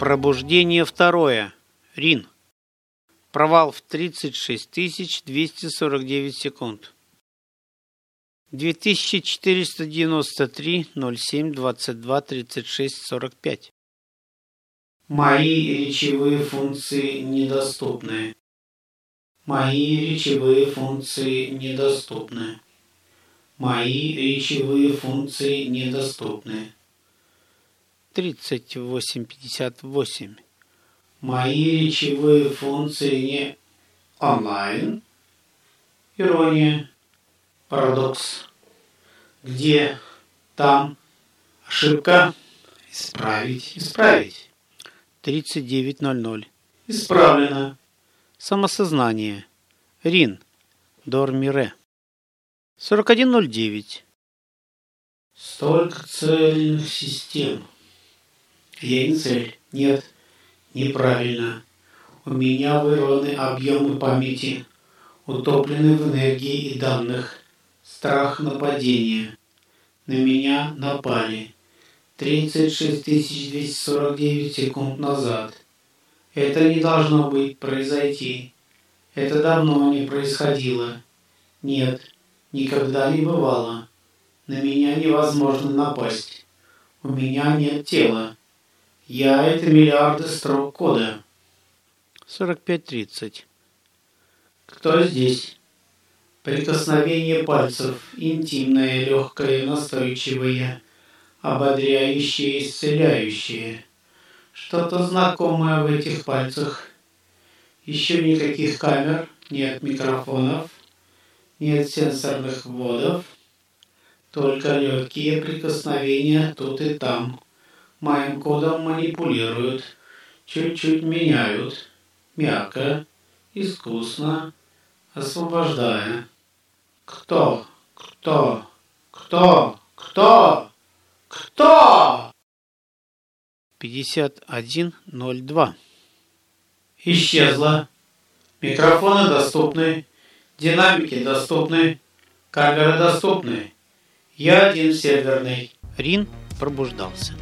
Пробуждение второе. Рин. Провал в 36 249 секунд. 2493 07 22 36 45. Мои речевые функции недоступны. Мои речевые функции недоступны. Мои речевые функции недоступны. 3858. Мои речевые функции не онлайн. Ирония. Парадокс. Где? Там. Ошибка. Исправить. Исправить. 39.00. Исправлено. Самосознание. Рин. Дормире. 41.09. Столько цельных систем. Не цель. Нет, неправильно. У меня вырваны объемы памяти, утоплены в энергии и данных. Страх нападения. На меня напали. 36 249 секунд назад. Это не должно быть произойти. Это давно не происходило. Нет, никогда не бывало. На меня невозможно напасть. У меня нет тела. Я – это миллиарды строк кода. 45-30. Кто здесь? Прикосновение пальцев, интимное, легкое, настойчивое, ободряющее, исцеляющее. Что-то знакомое в этих пальцах. Еще никаких камер, нет микрофонов, нет сенсорных вводов, только легкие прикосновения тут и там. Моим кодом манипулируют, чуть-чуть меняют, мягко, искусно, освобождая. Кто? Кто? Кто? Кто? Кто? 5102. Исчезла. Микрофоны доступны. Динамики доступны. Камеры доступны. Я один серверный. Рин пробуждался.